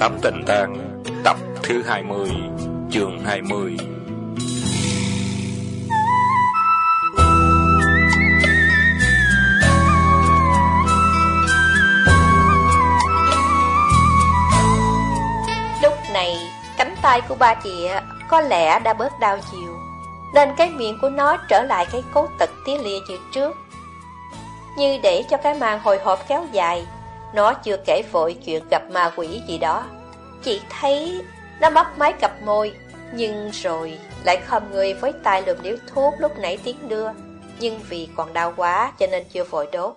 Mùa Tám Tình Tang Tập thứ 20 Chương 20 Lúc này, cánh tay của ba chị có lẽ đã bớt đau chiều, nên cái miệng của nó trở lại cái cố tật tía lia như trước. Như để cho cái màn hồi hộp kéo dài, nó chưa kể vội chuyện gặp ma quỷ gì đó. Chỉ thấy nó mấp máy cặp môi, nhưng rồi lại khom người với tay lùm điếu thuốc lúc nãy tiếng đưa, nhưng vì còn đau quá cho nên chưa vội đốt.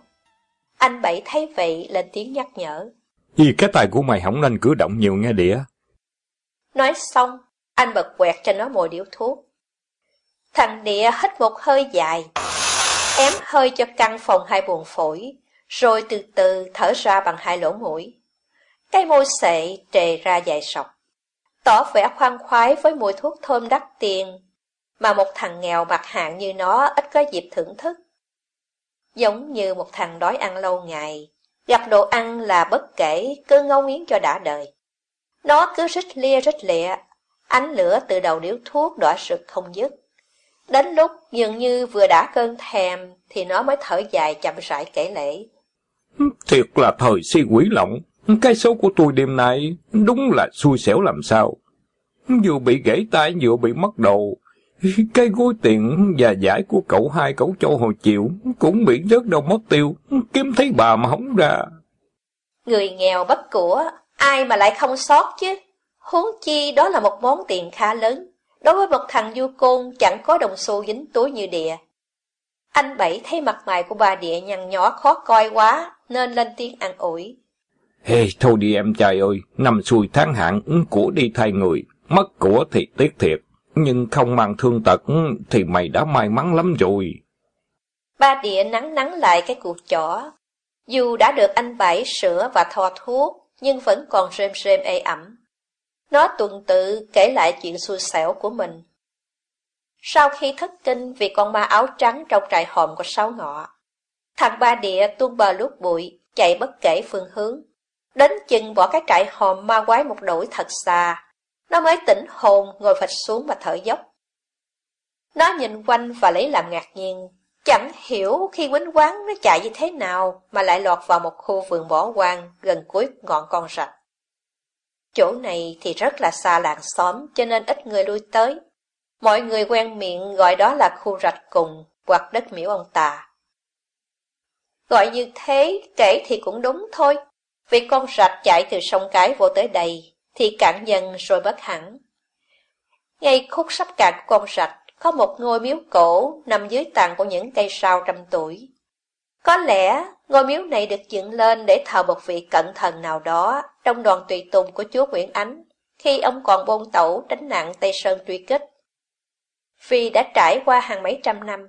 Anh Bảy thấy vậy lên tiếng nhắc nhở. Vì cái tay của mày không nên cử động nhiều nghe đĩa. Nói xong, anh bật quẹt cho nó mồi điếu thuốc. Thằng địa hít một hơi dài, ém hơi cho căn phòng hai buồng phổi, rồi từ từ thở ra bằng hai lỗ mũi. Cái môi sệ trề ra dài sọc, tỏ vẻ khoan khoái với mùi thuốc thơm đắt tiền, mà một thằng nghèo mặt hạng như nó ít có dịp thưởng thức. Giống như một thằng đói ăn lâu ngày, gặp đồ ăn là bất kể, cứ ngấu nghiến cho đã đời. Nó cứ rít lia rít lịa, ánh lửa từ đầu điếu thuốc đỏ sực không dứt. Đến lúc dường như vừa đã cơn thèm thì nó mới thở dài chậm rãi kể lễ. Thiệt là thời si quỷ lộng, cái số của tôi đêm nay đúng là xui xẻo làm sao. Vừa bị gãy tay vừa bị mất đầu. Cái gối tiền và giải của cậu hai cậu châu hồi chiều cũng bị rớt đâu mất tiêu, kiếm thấy bà mà không ra. Người nghèo bất của, ai mà lại không sót chứ? Huống chi đó là một món tiền khá lớn. Đối với một thằng du côn chẳng có đồng xu dính túi như địa. Anh Bảy thấy mặt mày của bà địa nhăn nhó khó coi quá, nên lên tiếng ăn ủi. Hey, thôi đi em trai ơi, năm xuôi tháng hạn, của đi thay người, mất của thì tiếc thiệt, nhưng không mang thương tật thì mày đã may mắn lắm rồi. Ba địa nắng nắng lại cái cuộc chỏ. Dù đã được anh Bảy sửa và thoa thuốc, nhưng vẫn còn rêm rêm ê ẩm. Nó tuần tự kể lại chuyện xui xẻo của mình. Sau khi thất kinh vì con ma áo trắng trong trại hòm của sáu ngọ, thằng ba địa tuôn bờ lút bụi, chạy bất kể phương hướng. Đến chừng bỏ cái trại hòm ma quái một đuổi thật xa, nó mới tỉnh hồn ngồi phịch xuống và thở dốc. Nó nhìn quanh và lấy làm ngạc nhiên, chẳng hiểu khi quýnh quán nó chạy như thế nào mà lại lọt vào một khu vườn bỏ hoang gần cuối ngọn con rạch. Chỗ này thì rất là xa làng xóm cho nên ít người lui tới. Mọi người quen miệng gọi đó là khu rạch cùng hoặc đất miễu ông tà. Gọi như thế kể thì cũng đúng thôi, vì con rạch chạy từ sông cái vô tới đây thì cạn dần rồi bất hẳn. Ngay khúc sắp cạn của con rạch có một ngôi miếu cổ nằm dưới tàn của những cây sao trăm tuổi. Có lẽ ngôi miếu này được dựng lên để thờ một vị cận thần nào đó trong đoàn tùy tùng của chúa Nguyễn Ánh khi ông còn bôn tẩu tránh nạn Tây Sơn truy kích. Vì đã trải qua hàng mấy trăm năm,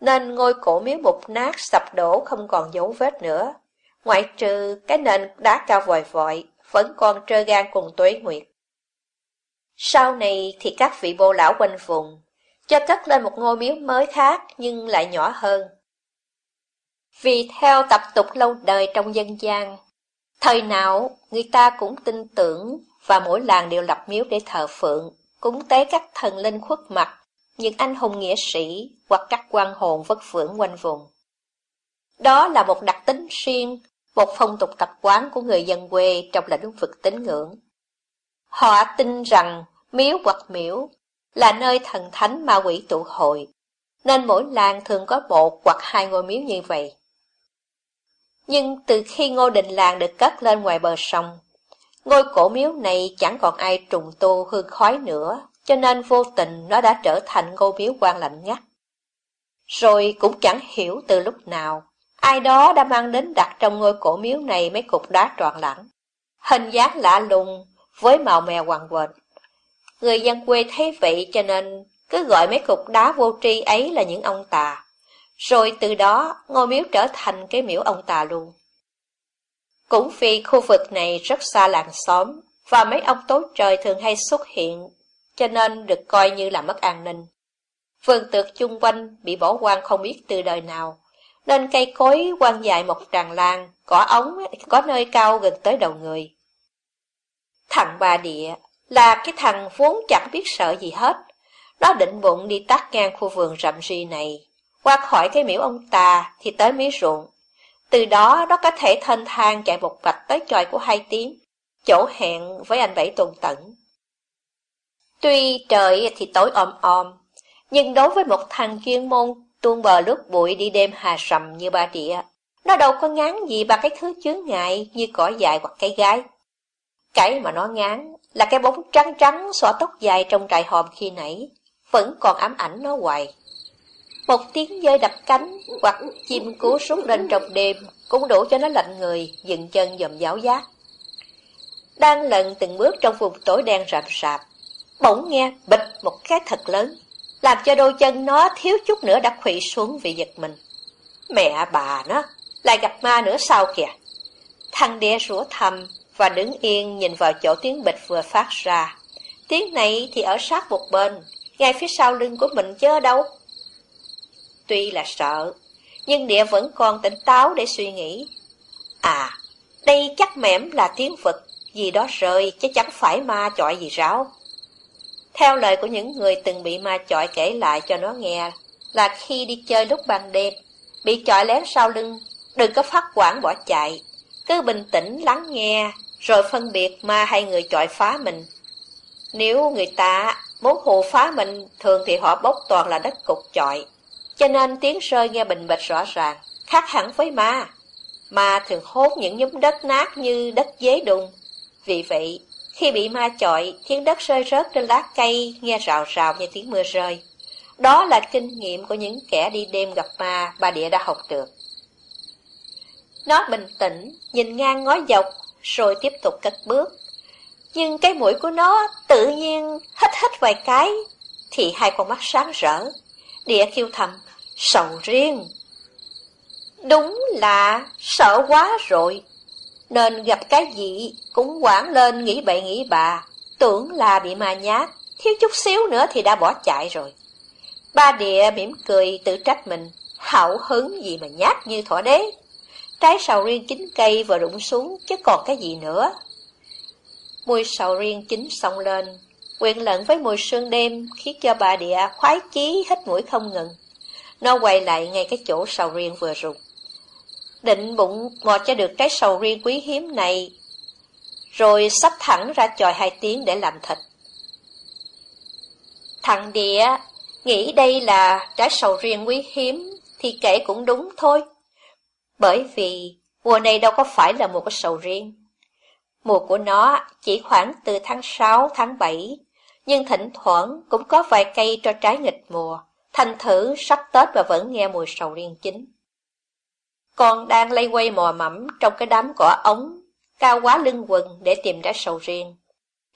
nên ngôi cổ miếu mục nát sập đổ không còn dấu vết nữa, ngoại trừ cái nền đá cao vòi vội vẫn còn trơ gan cùng tuế nguyệt. Sau này thì các vị bô lão quanh vùng cho cất lên một ngôi miếu mới khác nhưng lại nhỏ hơn. Vì theo tập tục lâu đời trong dân gian, thời nào người ta cũng tin tưởng và mỗi làng đều lập miếu để thờ phượng, cúng tế các thần linh khuất mặt, những anh hùng nghĩa sĩ hoặc các quan hồn vất vưởng quanh vùng. Đó là một đặc tính riêng, một phong tục tập quán của người dân quê trong lĩnh vực tín ngưỡng. Họ tin rằng miếu hoặc miễu là nơi thần thánh ma quỷ tụ hội, nên mỗi làng thường có một hoặc hai ngôi miếu như vậy. Nhưng từ khi ngôi đình làng được cất lên ngoài bờ sông, ngôi cổ miếu này chẳng còn ai trùng tu hương khói nữa, cho nên vô tình nó đã trở thành ngôi miếu quan lạnh ngắt. Rồi cũng chẳng hiểu từ lúc nào, ai đó đã mang đến đặt trong ngôi cổ miếu này mấy cục đá tròn lẳng. Hình dáng lạ lùng, với màu mè hoàng quệt. Người dân quê thấy vậy cho nên cứ gọi mấy cục đá vô tri ấy là những ông tà. Rồi từ đó, ngôi miếu trở thành cái miếu ông tà luôn. Cũng vì khu vực này rất xa làng xóm, và mấy ông tối trời thường hay xuất hiện, cho nên được coi như là mất an ninh. Vườn tược chung quanh bị bỏ hoang không biết từ đời nào, nên cây cối quang dài một tràn lan, cỏ ống có nơi cao gần tới đầu người. Thằng bà địa là cái thằng vốn chẳng biết sợ gì hết. Nó định bụng đi tắt ngang khu vườn rậm rì này, qua khỏi cái miễu ông ta thì tới mía ruộng. Từ đó nó có thể thênh thang chạy một vạch tới tròi của hai tiếng, chỗ hẹn với anh Bảy Tuần Tẩn. Tuy trời thì tối om om, nhưng đối với một thằng chuyên môn tuôn bờ lướt bụi đi đêm hà sầm như ba địa, nó đâu có ngán gì ba cái thứ chướng ngại như cỏ dài hoặc cây gái. Cái mà nó ngán là cái bóng trắng trắng xõa tóc dài trong trại hòm khi nãy, vẫn còn ám ảnh nó hoài. Một tiếng dơi đập cánh hoặc chim cú súng lên trong đêm cũng đủ cho nó lạnh người, dựng chân dòm giáo giác. Đang lần từng bước trong vùng tối đen rạp rạp, bỗng nghe bịch một cái thật lớn, làm cho đôi chân nó thiếu chút nữa đã khủy xuống vì giật mình. Mẹ bà nó, lại gặp ma nữa sao kìa? Thằng đe rủa thầm và đứng yên nhìn vào chỗ tiếng bịch vừa phát ra. Tiếng này thì ở sát một bên, ngay phía sau lưng của mình chứ đâu. Tuy là sợ, nhưng địa vẫn còn tỉnh táo để suy nghĩ. À, đây chắc mẻm là tiếng vật, gì đó rơi chứ chẳng phải ma chọi gì ráo. Theo lời của những người từng bị ma chọi kể lại cho nó nghe, là khi đi chơi lúc ban đêm, bị chọi lén sau lưng, đừng có phát quản bỏ chạy, cứ bình tĩnh lắng nghe, rồi phân biệt ma hay người chọi phá mình. Nếu người ta muốn hù phá mình, thường thì họ bốc toàn là đất cục chọi, cho nên tiếng rơi nghe bình bịch rõ ràng, khác hẳn với ma. Ma thường hốt những nhúm đất nát như đất dế đùng. Vì vậy, khi bị ma chọi, tiếng đất rơi rớt trên lá cây, nghe rào rào như tiếng mưa rơi. Đó là kinh nghiệm của những kẻ đi đêm gặp ma bà địa đã học được. Nó bình tĩnh, nhìn ngang ngó dọc, rồi tiếp tục cất bước. Nhưng cái mũi của nó tự nhiên hít hít vài cái, thì hai con mắt sáng rỡ. Địa kêu thầm, sầu riêng. Đúng là sợ quá rồi, nên gặp cái gì cũng quảng lên nghĩ bậy nghĩ bà, tưởng là bị ma nhát, thiếu chút xíu nữa thì đã bỏ chạy rồi. Ba địa mỉm cười tự trách mình, hậu hứng gì mà nhát như thỏ đế. Trái sầu riêng chín cây vừa rụng xuống chứ còn cái gì nữa. Mùi sầu riêng chín xong lên, quyện lẫn với mùi sương đêm khiến cho bà địa khoái chí hết mũi không ngừng. Nó quay lại ngay cái chỗ sầu riêng vừa rụng. Định bụng mò cho được trái sầu riêng quý hiếm này, rồi sắp thẳng ra chòi hai tiếng để làm thịt. Thằng địa nghĩ đây là trái sầu riêng quý hiếm thì kể cũng đúng thôi. Bởi vì mùa này đâu có phải là mùa của sầu riêng. Mùa của nó chỉ khoảng từ tháng 6, tháng 7, nhưng thỉnh thoảng cũng có vài cây cho trái nghịch mùa, thành thử sắp Tết và vẫn nghe mùi sầu riêng chính. Con đang lây quay mò mẫm trong cái đám cỏ ống, cao quá lưng quần để tìm ra sầu riêng.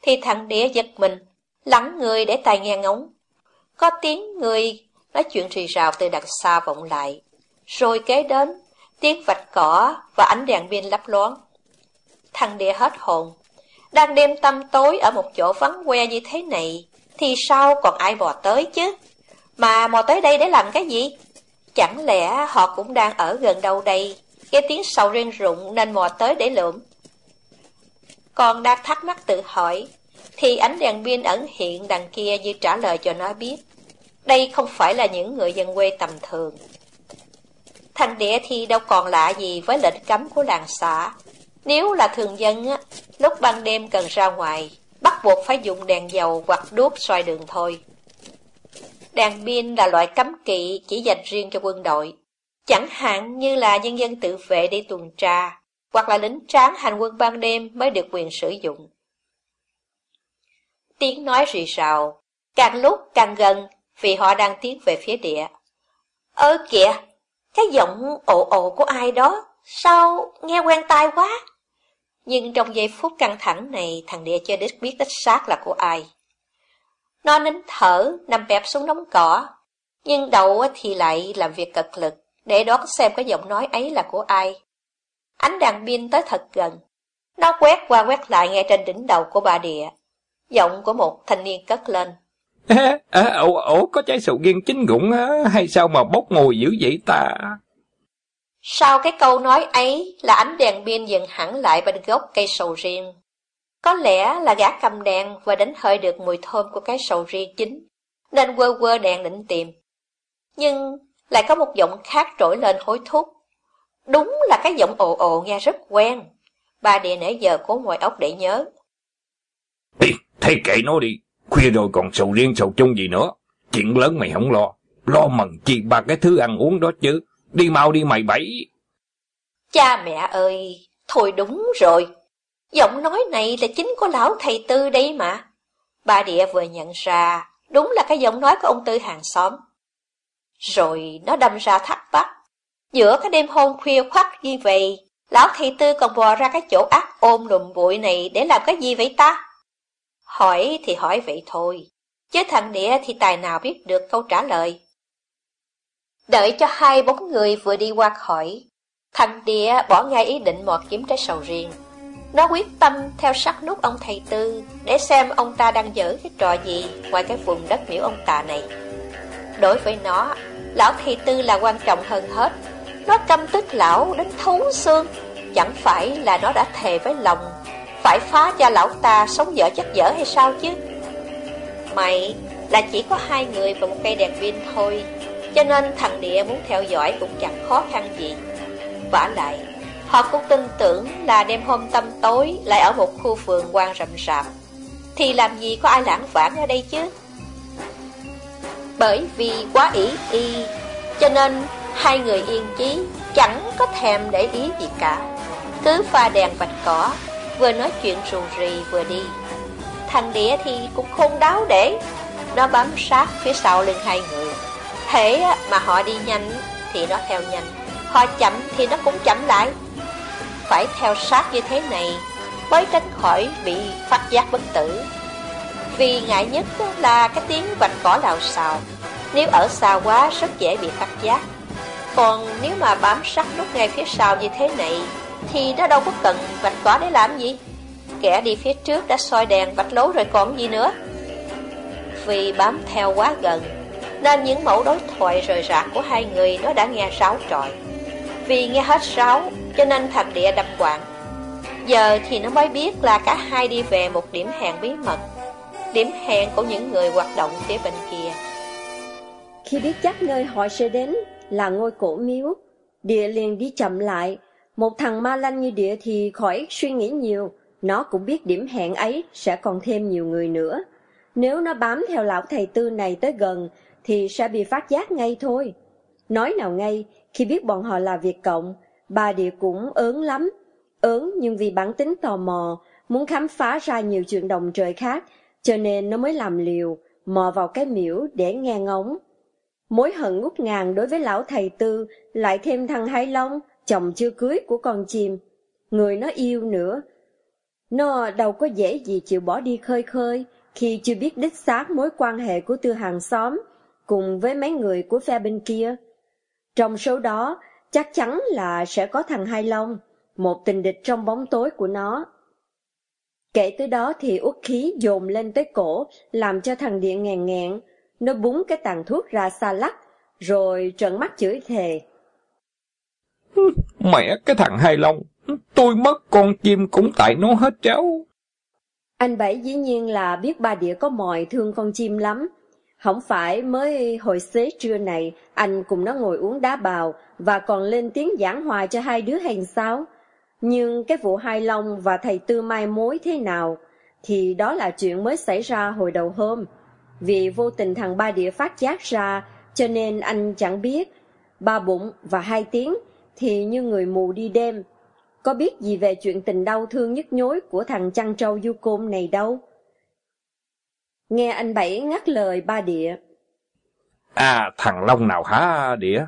Thì thằng đĩa giật mình, lắng người để tai nghe ngóng. Có tiếng người nói chuyện rì rào từ đằng xa vọng lại. Rồi kế đến, tiếng vạch cỏ và ánh đèn pin lấp loáng. Thằng đĩa hết hồn. Đang đêm tăm tối ở một chỗ vắng que như thế này, thì sao còn ai bò tới chứ? Mà mò tới đây để làm cái gì? Chẳng lẽ họ cũng đang ở gần đâu đây, nghe tiếng sầu riêng rụng nên mò tới để lượm? Còn đang thắc mắc tự hỏi, thì ánh đèn pin ẩn hiện đằng kia như trả lời cho nó biết. Đây không phải là những người dân quê tầm thường. Thằng đĩa thì đâu còn lạ gì với lệnh cấm của làng xã. Nếu là thường dân, á, lúc ban đêm cần ra ngoài, bắt buộc phải dùng đèn dầu hoặc đuốc xoay đường thôi. Đàn pin là loại cấm kỵ chỉ dành riêng cho quân đội. Chẳng hạn như là nhân dân tự vệ đi tuần tra, hoặc là lính tráng hành quân ban đêm mới được quyền sử dụng. Tiếng nói rì rào, càng lúc càng gần vì họ đang tiến về phía địa. Ơ kìa, cái giọng ồ ồ của ai đó, sao nghe quen tai quá? Nhưng trong giây phút căng thẳng này, thằng địa chưa đích biết đích xác là của ai. Nó nín thở, nằm bẹp xuống đống cỏ, nhưng đầu thì lại làm việc cật lực, để đoán xem cái giọng nói ấy là của ai. Ánh đèn pin tới thật gần, nó quét qua quét lại ngay trên đỉnh đầu của bà địa. Giọng của một thanh niên cất lên. À, ổ, ổ có trái sầu riêng chín gụng á, hay sao mà bốc ngồi dữ vậy ta? Sau cái câu nói ấy là ánh đèn pin dừng hẳn lại bên gốc cây sầu riêng. Có lẽ là gã cầm đèn và đánh hơi được mùi thơm của cái sầu riêng chín, nên quơ quơ đèn định tìm. Nhưng lại có một giọng khác trỗi lên hối thúc. Đúng là cái giọng ồ ồ nghe rất quen. Ba địa nãy giờ cố ngồi ốc để nhớ. Ê, thay kệ nó đi, khuya rồi còn sầu riêng sầu chung gì nữa. Chuyện lớn mày không lo, lo mần chi ba cái thứ ăn uống đó chứ. Đi mau đi mày bảy. Cha mẹ ơi, thôi đúng rồi. Giọng nói này là chính của lão thầy Tư đây mà. Bà địa vừa nhận ra, đúng là cái giọng nói của ông Tư hàng xóm. Rồi nó đâm ra thắc mắc. Giữa cái đêm hôn khuya khoắt như vậy, lão thầy Tư còn bò ra cái chỗ ác ôm lùm bụi này để làm cái gì vậy ta? Hỏi thì hỏi vậy thôi, chứ thằng địa thì tài nào biết được câu trả lời. Đợi cho hai bóng người vừa đi qua khỏi, thằng địa bỏ ngay ý định mọt kiếm trái sầu riêng. Nó quyết tâm theo sát nút ông thầy Tư để xem ông ta đang dở cái trò gì ngoài cái vùng đất miễu ông ta này. Đối với nó, lão thầy Tư là quan trọng hơn hết. Nó căm tức lão đến thấu xương, chẳng phải là nó đã thề với lòng phải phá cho lão ta sống dở chết dở hay sao chứ? Mày là chỉ có hai người và một cây đèn pin thôi, cho nên thằng địa muốn theo dõi cũng chẳng khó khăn gì. vả lại, họ cũng tin tưởng là đêm hôm tâm tối lại ở một khu vườn quan rậm rạp, thì làm gì có ai lãng vãng ở đây chứ? Bởi vì quá ý y, cho nên hai người yên chí chẳng có thèm để ý gì cả. Cứ pha đèn vạch cỏ, vừa nói chuyện rù rì vừa đi. Thằng đĩa thì cũng khôn đáo để, nó bám sát phía sau lưng hai người. Thế mà họ đi nhanh thì nó theo nhanh, họ chậm thì nó cũng chậm lại. Phải theo sát như thế này mới tránh khỏi bị phát giác bất tử. Vì ngại nhất là cái tiếng vạch cỏ lào xào, nếu ở xa quá rất dễ bị phát giác. Còn nếu mà bám sát nút ngay phía sau như thế này thì nó đâu có cần vạch cỏ để làm gì Kẻ đi phía trước đã soi đèn vạch lối rồi còn gì nữa Vì bám theo quá gần Nên những mẫu đối thoại rời rạc của hai người nó đã nghe ráo trọi Vì nghe hết ráo cho nên thằng địa đập quạng Giờ thì nó mới biết là cả hai đi về một điểm hẹn bí mật Điểm hẹn của những người hoạt động phía bên kia Khi biết chắc nơi họ sẽ đến là ngôi cổ miếu Địa liền đi chậm lại một thằng ma lanh như địa thì khỏi suy nghĩ nhiều, nó cũng biết điểm hẹn ấy sẽ còn thêm nhiều người nữa. Nếu nó bám theo lão thầy tư này tới gần, thì sẽ bị phát giác ngay thôi. Nói nào ngay, khi biết bọn họ là việc cộng, bà địa cũng ớn lắm. Ớn nhưng vì bản tính tò mò, muốn khám phá ra nhiều chuyện đồng trời khác, cho nên nó mới làm liều, mò vào cái miễu để nghe ngóng. Mối hận ngút ngàn đối với lão thầy tư, lại thêm thằng Hai Long, chồng chưa cưới của con chim, người nó yêu nữa. Nó đâu có dễ gì chịu bỏ đi khơi khơi khi chưa biết đích xác mối quan hệ của tư hàng xóm cùng với mấy người của phe bên kia. Trong số đó, chắc chắn là sẽ có thằng Hai Long, một tình địch trong bóng tối của nó. Kể tới đó thì uất khí dồn lên tới cổ, làm cho thằng Điện ngàn ngẹn, nó búng cái tàn thuốc ra xa lắc, rồi trợn mắt chửi thề. Mẹ cái thằng Hai Long, tôi mất con chim cũng tại nó hết cháu. Anh Bảy dĩ nhiên là biết ba địa có mòi thương con chim lắm. Không phải mới hồi xế trưa này, anh cùng nó ngồi uống đá bào và còn lên tiếng giảng hòa cho hai đứa hèn sao. Nhưng cái vụ Hai Long và thầy Tư mai mối thế nào, thì đó là chuyện mới xảy ra hồi đầu hôm. Vì vô tình thằng ba địa phát giác ra, cho nên anh chẳng biết. Ba bụng và hai tiếng thì như người mù đi đêm, có biết gì về chuyện tình đau thương nhức nhối của thằng chăn trâu du côn này đâu. Nghe anh Bảy ngắt lời ba địa. À, thằng Long nào hả địa?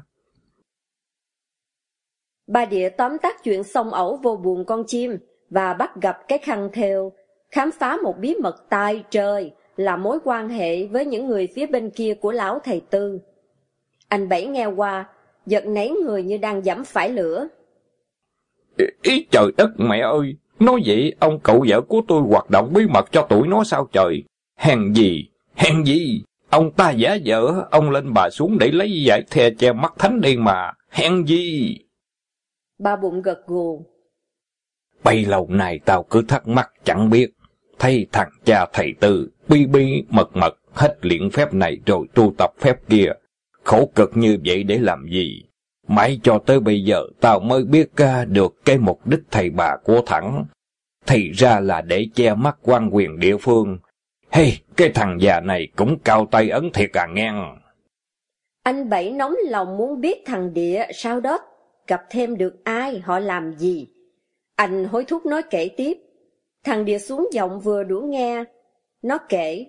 Ba địa tóm tắt chuyện sông ẩu vô buồn con chim và bắt gặp cái khăn theo, khám phá một bí mật tai trời là mối quan hệ với những người phía bên kia của lão thầy Tư. Anh Bảy nghe qua, giật nấy người như đang dẫm phải lửa. Ý, ý trời đất mẹ ơi, nói vậy ông cậu vợ của tôi hoạt động bí mật cho tụi nó sao trời? Hèn gì, hèn gì, ông ta giả vợ, ông lên bà xuống để lấy giải the che mắt thánh điên mà, hèn gì. Ba bụng gật gù. Bấy lâu nay tao cứ thắc mắc chẳng biết. Thấy thằng cha thầy tư, bi bi mật mật, hết luyện phép này rồi tu tập phép kia. Khổ cực như vậy để làm gì? Mãi cho tới bây giờ tao mới biết được cái mục đích thầy bà của thẳng. Thì ra là để che mắt quan quyền địa phương. Hey, cái thằng già này cũng cao tay ấn thiệt à ngang. Anh Bảy nóng lòng muốn biết thằng Địa sau đó gặp thêm được ai, họ làm gì. Anh hối thúc nói kể tiếp. Thằng Địa xuống giọng vừa đủ nghe. Nó kể.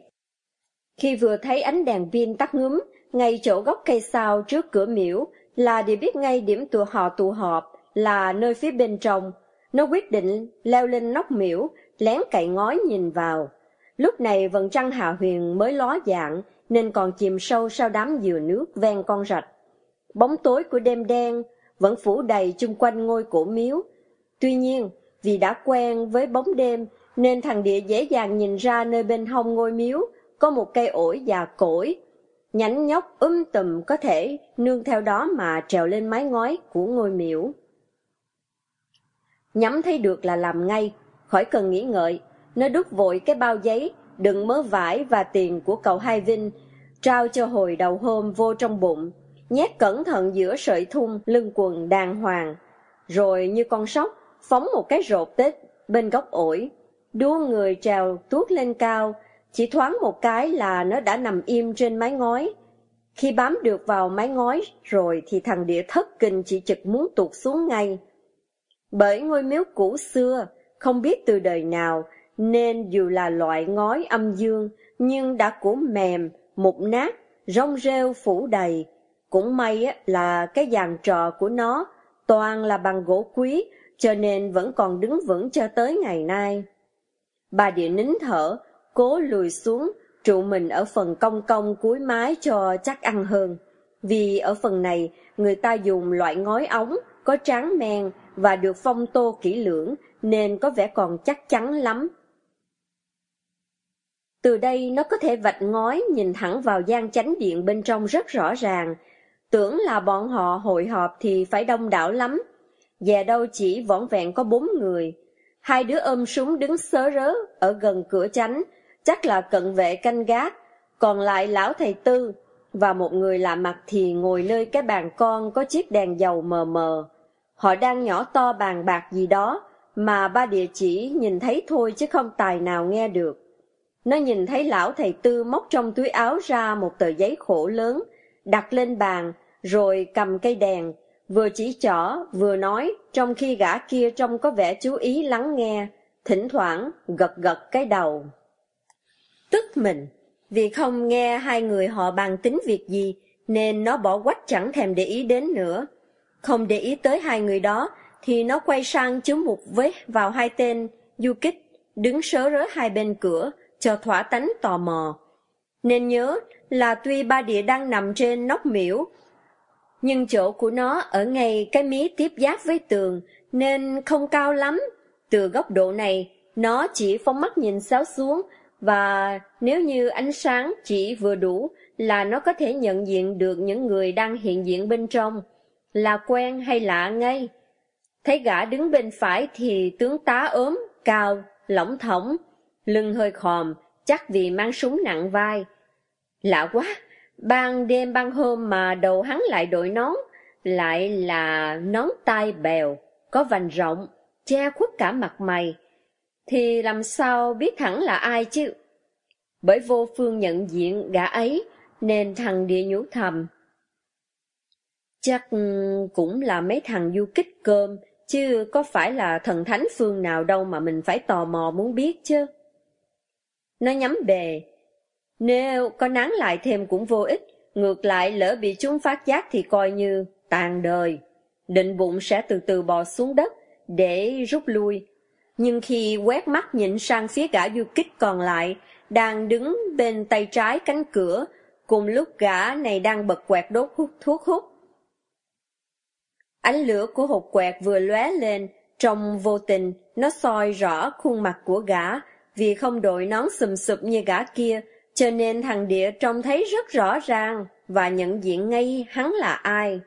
Khi vừa thấy ánh đèn pin tắt ngúm, ngay chỗ gốc cây sao trước cửa miễu, là Địa biết ngay điểm tụ họ tụ họp, là nơi phía bên trong. Nó quyết định leo lên nóc miễu, lén cậy ngói nhìn vào. Lúc này vầng trăng hạ huyền mới ló dạng, nên còn chìm sâu sau đám dừa nước ven con rạch. Bóng tối của đêm đen vẫn phủ đầy chung quanh ngôi cổ miếu. Tuy nhiên, vì đã quen với bóng đêm, nên thằng địa dễ dàng nhìn ra nơi bên hông ngôi miếu có một cây ổi già cỗi. Nhánh nhóc um tùm có thể nương theo đó mà trèo lên mái ngói của ngôi miếu. Nhắm thấy được là làm ngay, khỏi cần nghĩ ngợi, nó đút vội cái bao giấy đựng mớ vải và tiền của cậu Hai Vinh, trao cho hồi đầu hôm vô trong bụng, nhét cẩn thận giữa sợi thun lưng quần đàng hoàng, rồi như con sóc, phóng một cái rột tết bên góc ổi, đua người trèo tuốt lên cao, chỉ thoáng một cái là nó đã nằm im trên mái ngói. Khi bám được vào mái ngói rồi thì thằng địa thất kinh chỉ chực muốn tuột xuống ngay. Bởi ngôi miếu cũ xưa, không biết từ đời nào, nên dù là loại ngói âm dương, nhưng đã cũ mềm, mục nát, rong rêu phủ đầy. Cũng may là cái dàn trò của nó toàn là bằng gỗ quý, cho nên vẫn còn đứng vững cho tới ngày nay. Bà địa nín thở, cố lùi xuống, trụ mình ở phần cong cong cuối mái cho chắc ăn hơn. Vì ở phần này, người ta dùng loại ngói ống, có tráng men và được phong tô kỹ lưỡng, nên có vẻ còn chắc chắn lắm. Từ đây nó có thể vạch ngói nhìn thẳng vào gian chánh điện bên trong rất rõ ràng. Tưởng là bọn họ hội họp thì phải đông đảo lắm. về đâu chỉ vỏn vẹn có bốn người. Hai đứa ôm súng đứng sớ rớ ở gần cửa chánh, chắc là cận vệ canh gác. Còn lại lão thầy tư, và một người lạ mặt thì ngồi nơi cái bàn con có chiếc đèn dầu mờ mờ. Họ đang nhỏ to bàn bạc gì đó, mà ba địa chỉ nhìn thấy thôi chứ không tài nào nghe được. Nó nhìn thấy lão thầy tư móc trong túi áo ra một tờ giấy khổ lớn, đặt lên bàn, rồi cầm cây đèn, vừa chỉ trỏ, vừa nói, trong khi gã kia trông có vẻ chú ý lắng nghe, thỉnh thoảng gật gật cái đầu. Tức mình, vì không nghe hai người họ bàn tính việc gì, nên nó bỏ quách chẳng thèm để ý đến nữa. Không để ý tới hai người đó, thì nó quay sang chú mục với vào hai tên, du kích, đứng sớ rớ hai bên cửa, cho thỏa tánh tò mò. Nên nhớ là tuy ba địa đang nằm trên nóc miễu, nhưng chỗ của nó ở ngay cái mí tiếp giáp với tường, nên không cao lắm. Từ góc độ này, nó chỉ phóng mắt nhìn xáo xuống, và nếu như ánh sáng chỉ vừa đủ là nó có thể nhận diện được những người đang hiện diện bên trong, là quen hay lạ ngay. Thấy gã đứng bên phải thì tướng tá ốm, cao, lỏng thỏng, lưng hơi khòm, chắc vì mang súng nặng vai. Lạ quá, ban đêm ban hôm mà đầu hắn lại đội nón, lại là nón tai bèo, có vành rộng, che khuất cả mặt mày, thì làm sao biết thẳng là ai chứ? Bởi vô phương nhận diện gã ấy, nên thằng địa nhũ thầm. Chắc ừ, cũng là mấy thằng du kích cơm, chứ có phải là thần thánh phương nào đâu mà mình phải tò mò muốn biết chứ. Nó nhắm bề. Nếu có nán lại thêm cũng vô ích, ngược lại lỡ bị chúng phát giác thì coi như tàn đời. Định bụng sẽ từ từ bò xuống đất để rút lui. Nhưng khi quét mắt nhìn sang phía gã du kích còn lại, đang đứng bên tay trái cánh cửa, cùng lúc gã này đang bật quẹt đốt hút thuốc hút. Ánh lửa của hộp quẹt vừa lóe lên, trong vô tình, nó soi rõ khuôn mặt của gã, vì không đội nón sùm sụp như gã kia, cho nên thằng địa trông thấy rất rõ ràng và nhận diện ngay hắn là ai.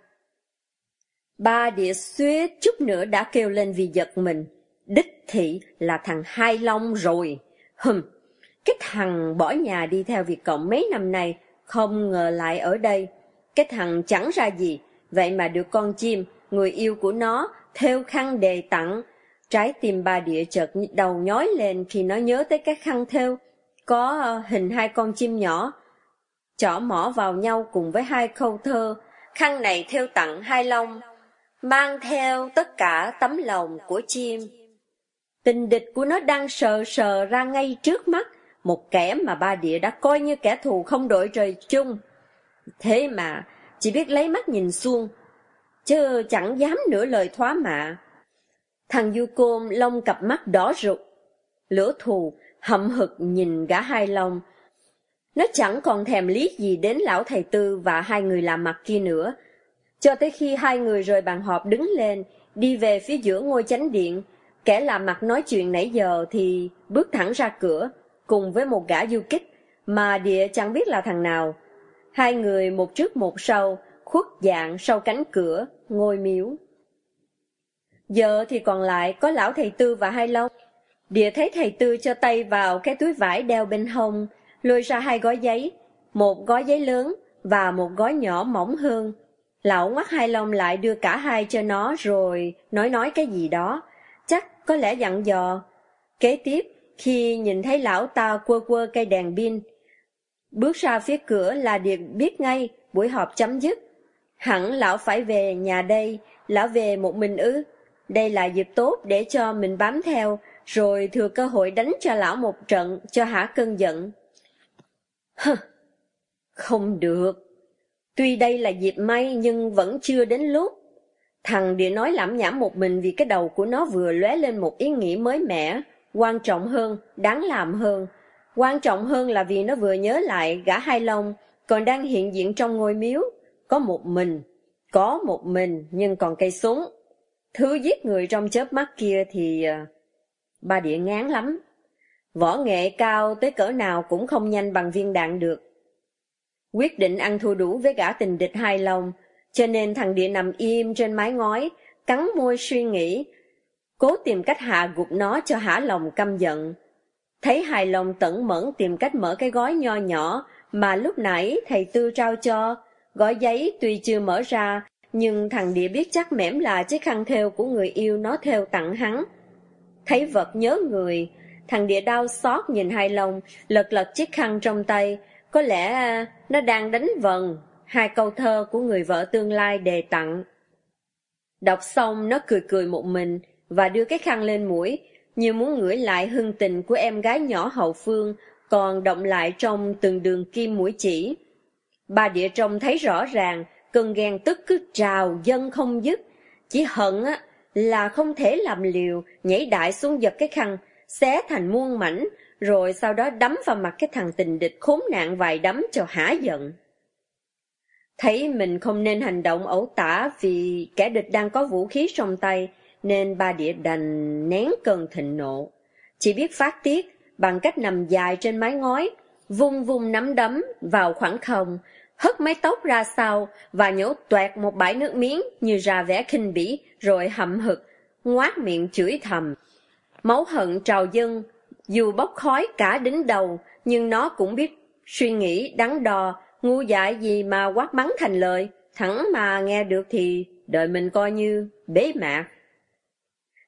Ba địa suýt chút nữa đã kêu lên vì giật mình. Đích thị là thằng Hai Long rồi. Hừm, cái thằng bỏ nhà đi theo Việt Cộng mấy năm nay, không ngờ lại ở đây. Cái thằng chẳng ra gì, vậy mà được con chim, người yêu của nó, theo khăn đề tặng. Trái tim ba địa chợt đầu nhói lên khi nó nhớ tới cái khăn theo, có ờ, hình hai con chim nhỏ, chỏ mỏ vào nhau cùng với hai câu thơ. Khăn này theo tặng hai long, mang theo tất cả tấm lòng của chim. Tình địch của nó đang sờ sờ ra ngay trước mắt, một kẻ mà ba địa đã coi như kẻ thù không đội trời chung. Thế mà, chỉ biết lấy mắt nhìn xuông, chứ chẳng dám nửa lời thoá mạ. Thằng Du Côn lông cặp mắt đỏ rụt, lửa thù, hậm hực nhìn gã hai long. Nó chẳng còn thèm lý gì đến lão thầy tư và hai người làm mặt kia nữa. Cho tới khi hai người rời bàn họp đứng lên, đi về phía giữa ngôi chánh điện, kẻ làm mặt nói chuyện nãy giờ thì bước thẳng ra cửa, cùng với một gã du kích, mà địa chẳng biết là thằng nào. Hai người một trước một sau, khuất dạng sau cánh cửa, ngôi miếu. Giờ thì còn lại có lão thầy tư và hai long. Địa thấy thầy tư cho tay vào cái túi vải đeo bên hông, lôi ra hai gói giấy, một gói giấy lớn và một gói nhỏ mỏng hơn. Lão ngoắt hai long lại đưa cả hai cho nó rồi nói nói cái gì đó, chắc có lẽ dặn dò. Kế tiếp, khi nhìn thấy lão ta quơ quơ cây đèn pin, bước ra phía cửa là Điệp biết ngay buổi họp chấm dứt. Hẳn lão phải về nhà đây, lão về một mình ư. Đây là dịp tốt để cho mình bám theo, rồi thừa cơ hội đánh cho lão một trận cho hả cơn giận. Hừ, không được. Tuy đây là dịp may nhưng vẫn chưa đến lúc. Thằng địa nói lãm nhảm một mình vì cái đầu của nó vừa lóe lên một ý nghĩ mới mẻ, quan trọng hơn, đáng làm hơn. Quan trọng hơn là vì nó vừa nhớ lại gã hai long, còn đang hiện diện trong ngôi miếu, có một mình, có một mình nhưng còn cây súng. Thứ giết người trong chớp mắt kia thì... Ờ, ba địa ngán lắm. Võ nghệ cao tới cỡ nào cũng không nhanh bằng viên đạn được. Quyết định ăn thua đủ với gã tình địch hai lòng, cho nên thằng địa nằm im trên mái ngói, cắn môi suy nghĩ, cố tìm cách hạ gục nó cho hả lòng căm giận. Thấy hài lòng tẩn mẫn tìm cách mở cái gói nho nhỏ mà lúc nãy thầy Tư trao cho, gói giấy tuy chưa mở ra, nhưng thằng địa biết chắc mẻm là chiếc khăn theo của người yêu nó theo tặng hắn. Thấy vật nhớ người, thằng địa đau xót nhìn hai lông lật lật chiếc khăn trong tay, có lẽ à, nó đang đánh vần, hai câu thơ của người vợ tương lai đề tặng. Đọc xong nó cười cười một mình và đưa cái khăn lên mũi, như muốn ngửi lại hương tình của em gái nhỏ hậu phương còn động lại trong từng đường kim mũi chỉ. Bà địa trông thấy rõ ràng, cơn ghen tức cứ trào dân không dứt, chỉ hận á là không thể làm liều, nhảy đại xuống giật cái khăn, xé thành muôn mảnh, rồi sau đó đấm vào mặt cái thằng tình địch khốn nạn vài đấm cho hả giận. Thấy mình không nên hành động ẩu tả vì kẻ địch đang có vũ khí trong tay, nên ba địa đành nén cơn thịnh nộ. Chỉ biết phát tiết bằng cách nằm dài trên mái ngói, vung vung nắm đấm vào khoảng không, hất mái tóc ra sau và nhổ toẹt một bãi nước miếng như ra vẻ khinh bỉ rồi hậm hực, ngoát miệng chửi thầm. Máu hận trào dâng, dù bốc khói cả đến đầu, nhưng nó cũng biết suy nghĩ đắn đo, ngu dại gì mà quát mắng thành lời, thẳng mà nghe được thì đời mình coi như bế mạc.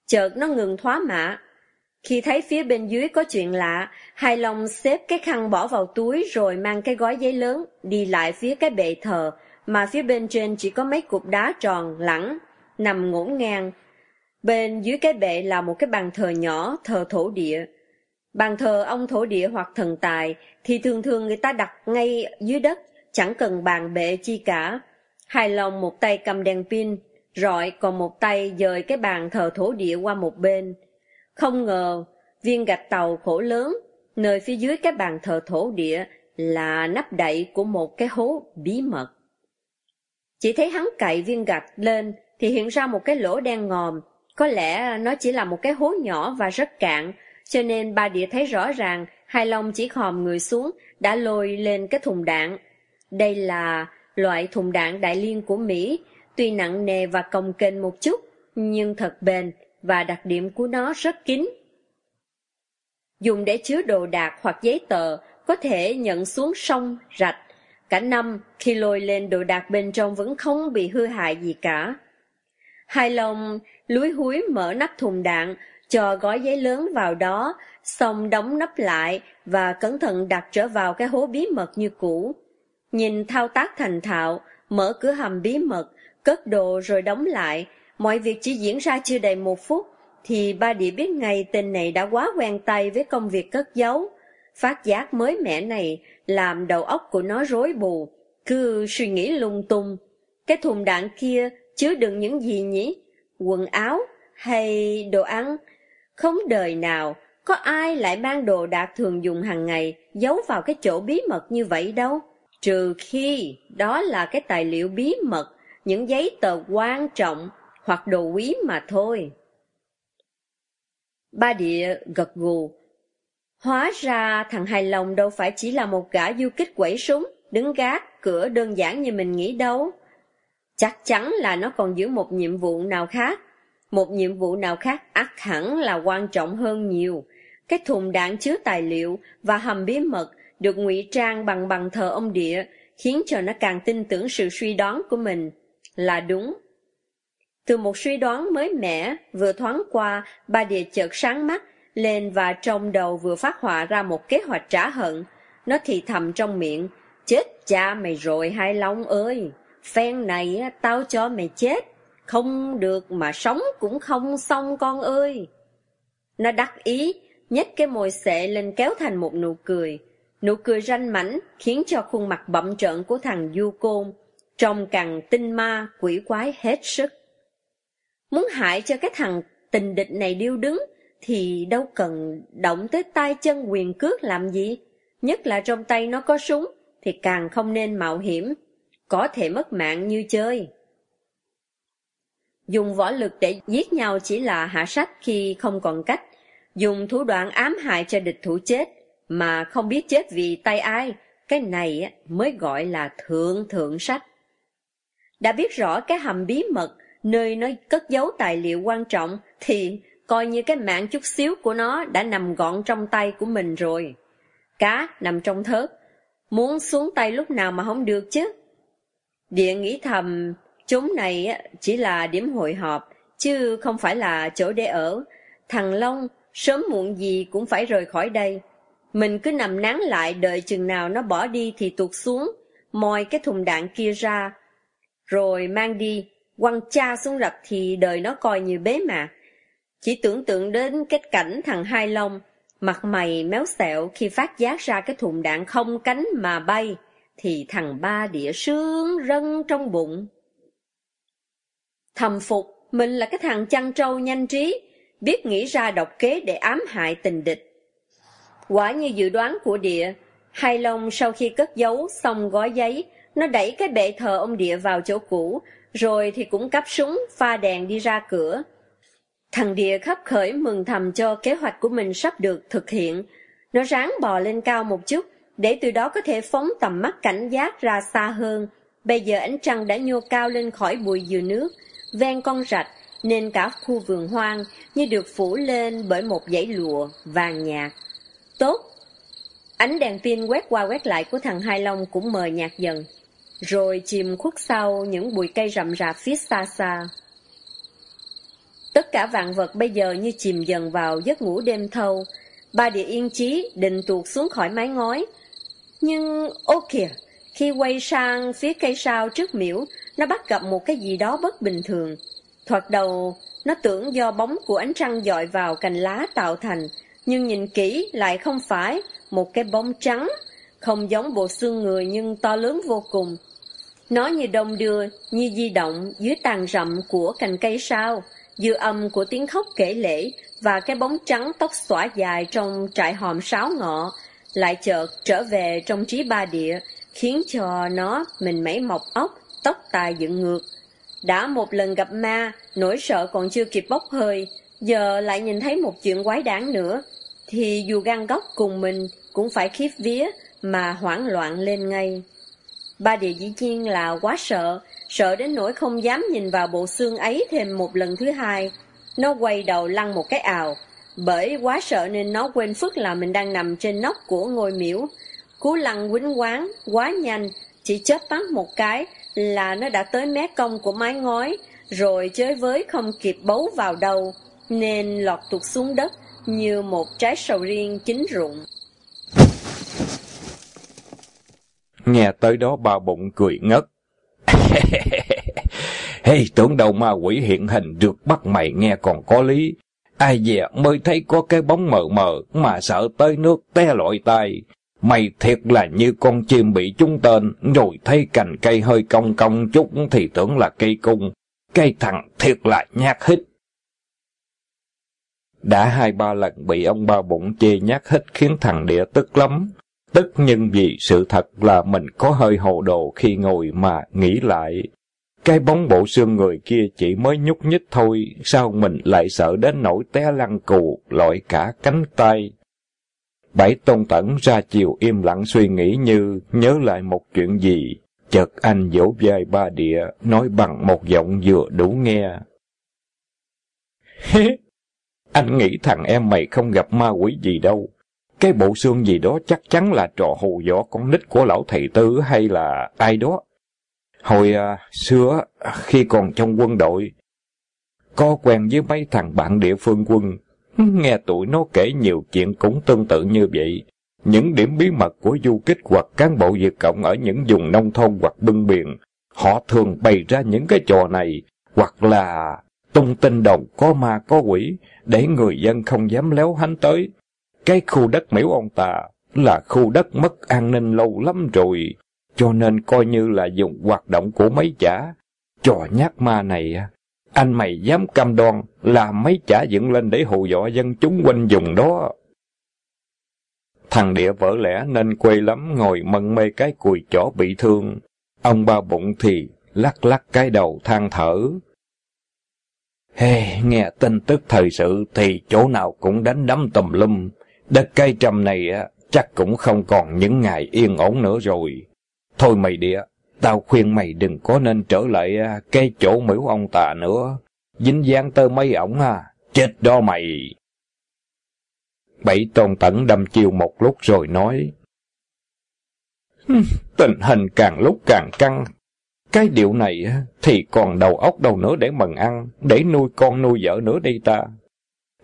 Chợt nó ngừng thoá mạ. Khi thấy phía bên dưới có chuyện lạ, Hai lòng xếp cái khăn bỏ vào túi rồi mang cái gói giấy lớn, đi lại phía cái bệ thờ, mà phía bên trên chỉ có mấy cục đá tròn, lẳng, nằm ngổn ngang. Bên dưới cái bệ là một cái bàn thờ nhỏ, thờ thổ địa. Bàn thờ ông thổ địa hoặc thần tài thì thường thường người ta đặt ngay dưới đất, chẳng cần bàn bệ chi cả. Hài lòng một tay cầm đèn pin, rọi còn một tay dời cái bàn thờ thổ địa qua một bên. Không ngờ, viên gạch tàu khổ lớn, nơi phía dưới cái bàn thờ thổ địa là nắp đậy của một cái hố bí mật. Chỉ thấy hắn cậy viên gạch lên thì hiện ra một cái lỗ đen ngòm, có lẽ nó chỉ là một cái hố nhỏ và rất cạn, cho nên ba địa thấy rõ ràng hai long chỉ khòm người xuống đã lôi lên cái thùng đạn. Đây là loại thùng đạn đại liên của Mỹ, tuy nặng nề và cồng kềnh một chút, nhưng thật bền và đặc điểm của nó rất kín. Dùng để chứa đồ đạc hoặc giấy tờ, có thể nhận xuống sông, rạch. Cả năm, khi lôi lên đồ đạc bên trong vẫn không bị hư hại gì cả. Hai lòng lúi húi mở nắp thùng đạn, cho gói giấy lớn vào đó, xong đóng nắp lại và cẩn thận đặt trở vào cái hố bí mật như cũ. Nhìn thao tác thành thạo, mở cửa hầm bí mật, cất đồ rồi đóng lại, mọi việc chỉ diễn ra chưa đầy một phút, thì ba địa biết ngay tên này đã quá quen tay với công việc cất giấu. Phát giác mới mẻ này làm đầu óc của nó rối bù, cứ suy nghĩ lung tung. Cái thùng đạn kia chứa đựng những gì nhỉ? Quần áo hay đồ ăn? Không đời nào có ai lại mang đồ đạc thường dùng hàng ngày giấu vào cái chỗ bí mật như vậy đâu. Trừ khi đó là cái tài liệu bí mật, những giấy tờ quan trọng hoặc đồ quý mà thôi. Ba địa gật gù. Hóa ra thằng Hài Lòng đâu phải chỉ là một gã du kích quẩy súng, đứng gác, cửa đơn giản như mình nghĩ đâu. Chắc chắn là nó còn giữ một nhiệm vụ nào khác. Một nhiệm vụ nào khác ắt hẳn là quan trọng hơn nhiều. Cái thùng đạn chứa tài liệu và hầm bí mật được ngụy trang bằng bằng thờ ông địa, khiến cho nó càng tin tưởng sự suy đoán của mình là đúng. Từ một suy đoán mới mẻ, vừa thoáng qua, ba địa chợt sáng mắt, lên và trong đầu vừa phát họa ra một kế hoạch trả hận. Nó thì thầm trong miệng, chết cha mày rồi hai long ơi, phen này tao cho mày chết, không được mà sống cũng không xong con ơi. Nó đắc ý, nhếch cái môi xệ lên kéo thành một nụ cười. Nụ cười ranh mảnh khiến cho khuôn mặt bậm trợn của thằng Du Côn trông càng tinh ma, quỷ quái hết sức. Muốn hại cho cái thằng tình địch này điêu đứng, thì đâu cần động tới tay chân quyền cước làm gì. Nhất là trong tay nó có súng, thì càng không nên mạo hiểm, có thể mất mạng như chơi. Dùng võ lực để giết nhau chỉ là hạ sách khi không còn cách, dùng thủ đoạn ám hại cho địch thủ chết, mà không biết chết vì tay ai, cái này mới gọi là thượng thượng sách. Đã biết rõ cái hầm bí mật, nơi nó cất giấu tài liệu quan trọng, thì coi như cái mạng chút xíu của nó đã nằm gọn trong tay của mình rồi. Cá nằm trong thớt, muốn xuống tay lúc nào mà không được chứ. Địa nghĩ thầm, chúng này chỉ là điểm hội họp, chứ không phải là chỗ để ở. Thằng Long, sớm muộn gì cũng phải rời khỏi đây. Mình cứ nằm nán lại đợi chừng nào nó bỏ đi thì tuột xuống, moi cái thùng đạn kia ra, rồi mang đi, quăng cha xuống rạch thì đời nó coi như bế mạc. Chỉ tưởng tượng đến cái cảnh thằng Hai Long, mặt mày méo xẹo khi phát giác ra cái thùng đạn không cánh mà bay, thì thằng ba địa sướng rân trong bụng. Thầm phục, mình là cái thằng chăn trâu nhanh trí, biết nghĩ ra độc kế để ám hại tình địch. Quả như dự đoán của địa, Hai Long sau khi cất giấu xong gói giấy, nó đẩy cái bệ thờ ông địa vào chỗ cũ, rồi thì cũng cắp súng, pha đèn đi ra cửa. Thằng địa khắp khởi mừng thầm cho kế hoạch của mình sắp được thực hiện. Nó ráng bò lên cao một chút, để từ đó có thể phóng tầm mắt cảnh giác ra xa hơn. Bây giờ ánh trăng đã nhô cao lên khỏi bụi dừa nước, ven con rạch, nên cả khu vườn hoang như được phủ lên bởi một dãy lụa vàng nhạt. Tốt! Ánh đèn pin quét qua quét lại của thằng Hai Long cũng mờ nhạt dần rồi chìm khuất sau những bụi cây rậm rạp phía xa xa. Tất cả vạn vật bây giờ như chìm dần vào giấc ngủ đêm thâu, ba địa yên chí định tuột xuống khỏi mái ngói. Nhưng, ô kìa, khi quay sang phía cây sao trước miễu, nó bắt gặp một cái gì đó bất bình thường. Thoạt đầu, nó tưởng do bóng của ánh trăng dọi vào cành lá tạo thành, nhưng nhìn kỹ lại không phải một cái bóng trắng, không giống bộ xương người nhưng to lớn vô cùng, nó như đông đưa, như di động dưới tàn rậm của cành cây sao, dư âm của tiếng khóc kể lễ và cái bóng trắng tóc xõa dài trong trại hòm sáo ngọ, lại chợt trở về trong trí ba địa, khiến cho nó mình mẩy mọc ốc, tóc tài dựng ngược. Đã một lần gặp ma, nỗi sợ còn chưa kịp bốc hơi, giờ lại nhìn thấy một chuyện quái đáng nữa, thì dù gan góc cùng mình cũng phải khiếp vía mà hoảng loạn lên ngay. Ba điều dĩ nhiên là quá sợ, sợ đến nỗi không dám nhìn vào bộ xương ấy thêm một lần thứ hai. Nó quay đầu lăn một cái ào, bởi quá sợ nên nó quên phức là mình đang nằm trên nóc của ngôi miễu. Cú lăn quýnh quán, quá nhanh, chỉ chớp mắt một cái là nó đã tới mé cong của mái ngói, rồi chơi với không kịp bấu vào đầu, nên lọt tụt xuống đất như một trái sầu riêng chín rụng. Nghe tới đó ba bụng cười ngất. hey, tưởng đầu ma quỷ hiện hình được bắt mày nghe còn có lý. Ai dè mới thấy có cái bóng mờ mờ mà sợ tới nước té lội tay. Mày thiệt là như con chim bị trúng tên, rồi thấy cành cây hơi cong cong chút thì tưởng là cây cung. Cây thằng thiệt là nhát hít. Đã hai ba lần bị ông ba bụng chê nhát hít khiến thằng địa tức lắm. Tức nhưng vì sự thật là mình có hơi hồ đồ khi ngồi mà nghĩ lại. Cái bóng bộ xương người kia chỉ mới nhúc nhích thôi, sao mình lại sợ đến nỗi té lăn cù, lội cả cánh tay. Bảy tôn tẩn ra chiều im lặng suy nghĩ như nhớ lại một chuyện gì. Chợt anh vỗ vai ba địa, nói bằng một giọng vừa đủ nghe. anh nghĩ thằng em mày không gặp ma quỷ gì đâu. Cái bộ xương gì đó chắc chắn là trò hù dọa con nít của lão thầy tư hay là ai đó. Hồi à, xưa, khi còn trong quân đội, có quen với mấy thằng bạn địa phương quân, nghe tụi nó kể nhiều chuyện cũng tương tự như vậy. Những điểm bí mật của du kích hoặc cán bộ Việt Cộng ở những vùng nông thôn hoặc bưng biển, họ thường bày ra những cái trò này, hoặc là tung tin đồng có ma có quỷ, để người dân không dám léo hánh tới. Cái khu đất miễu ông tà là khu đất mất an ninh lâu lắm rồi, cho nên coi như là dùng hoạt động của mấy chả. Trò nhát ma này, anh mày dám cam đoan là mấy chả dựng lên để hù dọa dân chúng quanh vùng đó. Thằng địa vỡ lẽ nên quê lắm ngồi mân mê cái cùi chỏ bị thương. Ông ba bụng thì lắc lắc cái đầu than thở. Hey, nghe tin tức thời sự thì chỗ nào cũng đánh đấm tùm lum. Đất cây trầm này chắc cũng không còn những ngày yên ổn nữa rồi. Thôi mày địa, tao khuyên mày đừng có nên trở lại à, cái chỗ miễu ông tà nữa. Dính dáng tơ mấy ổng à, chết đó mày. Bảy tôn tẩn đâm chiều một lúc rồi nói. Tình hình càng lúc càng căng. Cái điệu này thì còn đầu óc đâu nữa để mần ăn, để nuôi con nuôi vợ nữa đi ta.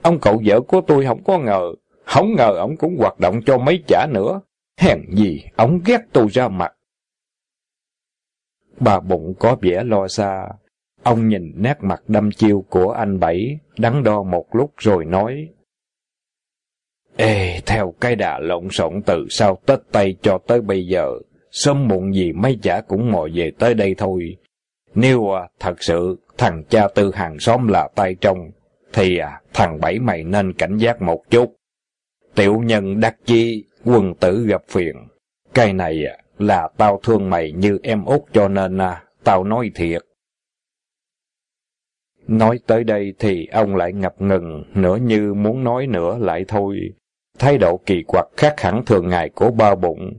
Ông cậu vợ của tôi không có ngờ, không ngờ ông cũng hoạt động cho mấy chả nữa. Hèn gì, ông ghét tôi ra mặt. Bà bụng có vẻ lo xa. Ông nhìn nét mặt đâm chiêu của anh Bảy, đắn đo một lúc rồi nói. Ê, theo cái đà lộn xộn từ sau Tết Tây cho tới bây giờ, sớm muộn gì mấy chả cũng mò về tới đây thôi. Nếu à, thật sự thằng cha tư hàng xóm là tay trong, thì à, thằng Bảy mày nên cảnh giác một chút. Tiểu nhân đắc chi, quân tử gặp phiền. Cái này à, là tao thương mày như em út cho nên à, tao nói thiệt. Nói tới đây thì ông lại ngập ngừng, nửa như muốn nói nữa lại thôi. Thái độ kỳ quặc khác hẳn thường ngày của ba bụng.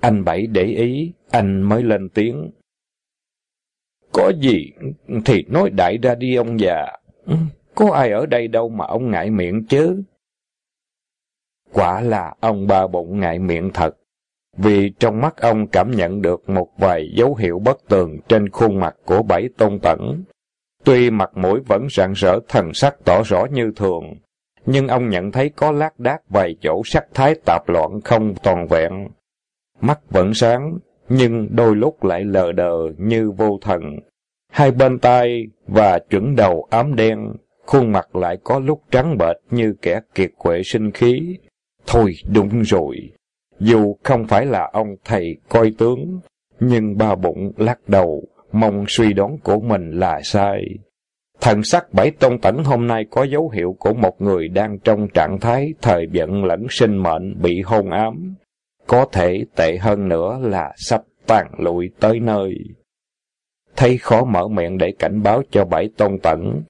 Anh Bảy để ý, anh mới lên tiếng. Có gì thì nói đại ra đi ông già. Có ai ở đây đâu mà ông ngại miệng chứ. Quả là ông ba bụng ngại miệng thật. Vì trong mắt ông cảm nhận được một vài dấu hiệu bất tường trên khuôn mặt của bảy tôn tẩn. Tuy mặt mũi vẫn rạng rỡ thần sắc tỏ rõ như thường, nhưng ông nhận thấy có lác đác vài chỗ sắc thái tạp loạn không toàn vẹn. Mắt vẫn sáng, nhưng đôi lúc lại lờ đờ như vô thần. Hai bên tai và chuẩn đầu ám đen, khuôn mặt lại có lúc trắng bệch như kẻ kiệt quệ sinh khí. Thôi đúng rồi, dù không phải là ông thầy coi tướng, nhưng ba bụng lắc đầu, mong suy đoán của mình là sai. Thần sắc bảy tôn tẩn hôm nay có dấu hiệu của một người đang trong trạng thái thời vận lẫn sinh mệnh bị hôn ám. Có thể tệ hơn nữa là sắp tàn lụi tới nơi. Thấy khó mở miệng để cảnh báo cho bảy tôn tẩn.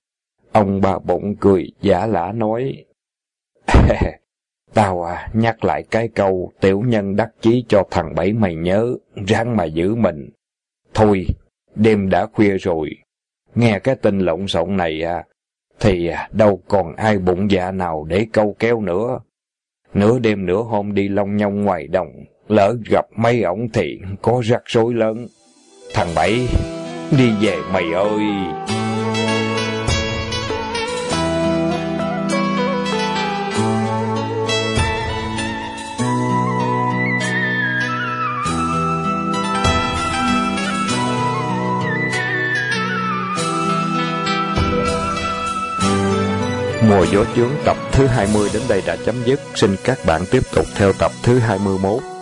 Ông bà bụng cười giả lả nói. Tao à, nhắc lại cái câu tiểu nhân đắc chí cho thằng bảy mày nhớ, ráng mà giữ mình. Thôi, đêm đã khuya rồi. Nghe cái tin lộn xộn này à, thì à, đâu còn ai bụng dạ nào để câu kéo nữa. Nửa đêm nửa hôm đi long nhông ngoài đồng, lỡ gặp mấy ổng thì có rắc rối lớn. Thằng Bảy, đi về mày ơi! Mùa gió chướng tập thứ 20 đến đây đã chấm dứt. Xin các bạn tiếp tục theo tập thứ 21.